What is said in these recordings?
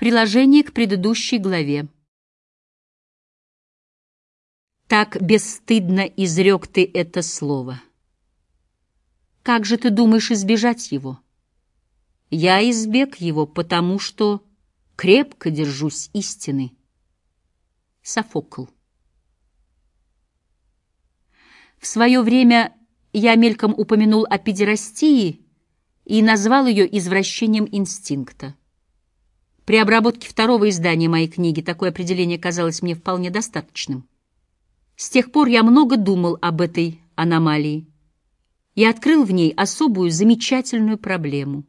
Приложение к предыдущей главе. Так бесстыдно изрек ты это слово. Как же ты думаешь избежать его? Я избег его, потому что крепко держусь истины. Софокл. В свое время я мельком упомянул о педерастии и назвал ее извращением инстинкта. При обработке второго издания моей книги такое определение казалось мне вполне достаточным. С тех пор я много думал об этой аномалии и открыл в ней особую замечательную проблему.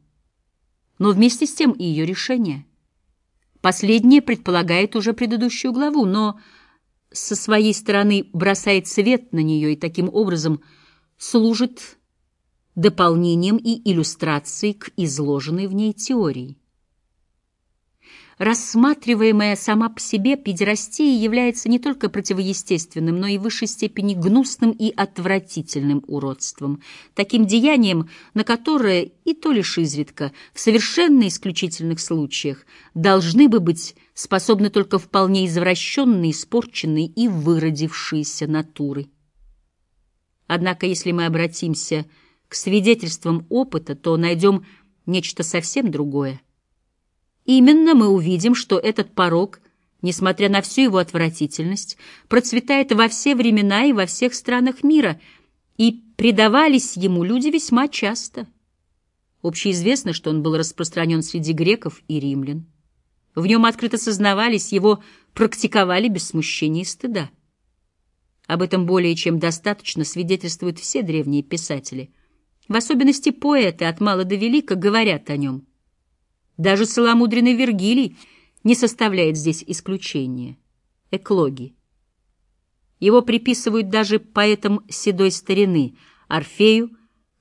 Но вместе с тем и ее решение. Последнее предполагает уже предыдущую главу, но со своей стороны бросает свет на нее и таким образом служит дополнением и иллюстрацией к изложенной в ней теории. Рассматриваемая сама по себе педерастия является не только противоестественным, но и в высшей степени гнусным и отвратительным уродством, таким деянием, на которое и то лишь изредка, в совершенно исключительных случаях, должны бы быть способны только вполне извращенные, испорченные и выродившиеся натуры. Однако, если мы обратимся к свидетельствам опыта, то найдем нечто совсем другое. Именно мы увидим, что этот порог, несмотря на всю его отвратительность, процветает во все времена и во всех странах мира, и предавались ему люди весьма часто. Общеизвестно, что он был распространен среди греков и римлян. В нем открыто сознавались, его практиковали без смущения и стыда. Об этом более чем достаточно свидетельствуют все древние писатели. В особенности поэты от мала до велика говорят о нем – даже целомудренный Вергилий не составляет здесь исключения. Эклоги. Его приписывают даже поэтам седой старины, Орфею,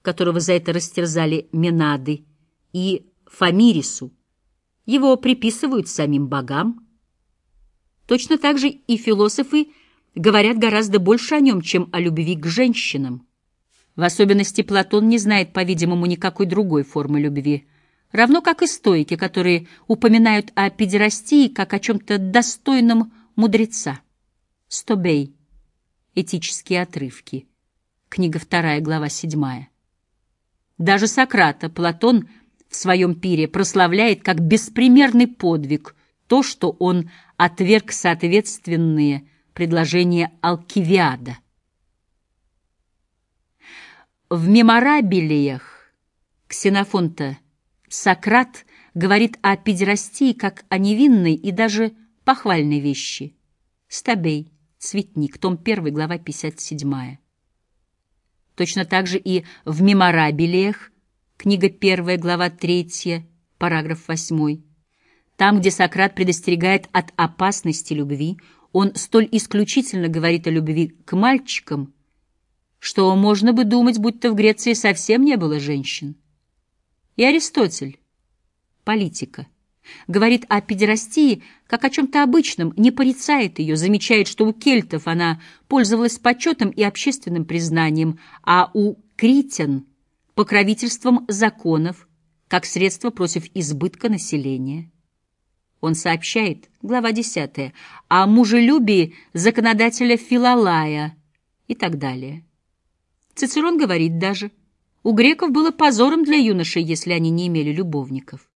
которого за это растерзали Менады, и Фамирису. Его приписывают самим богам. Точно так же и философы говорят гораздо больше о нем, чем о любви к женщинам. В особенности Платон не знает, по-видимому, никакой другой формы любви – равно как и стойки, которые упоминают о педерастии как о чем-то достойном мудреца. Стобей. Этические отрывки. Книга 2, глава 7. Даже Сократа Платон в своем пире прославляет как беспримерный подвиг то, что он отверг соответственные предложения Алкивиада. В меморабилиях Ксенофонта Сократ говорит о педерастии как о невинной и даже похвальной вещи. Стабей, Цветник, том 1, глава 57. Точно так же и в «Меморабилиях», книга 1, глава 3, параграф 8. Там, где Сократ предостерегает от опасности любви, он столь исключительно говорит о любви к мальчикам, что можно бы думать, будто в Греции совсем не было женщин. И Аристотель, политика, говорит о педерастии как о чем-то обычном, не порицает ее, замечает, что у кельтов она пользовалась почетом и общественным признанием, а у критян — покровительством законов, как средство против избытка населения. Он сообщает, глава 10, о мужелюбии законодателя Филалая и так далее. Цицерон говорит даже — у греков было позором для юношей, если они не имели любовников.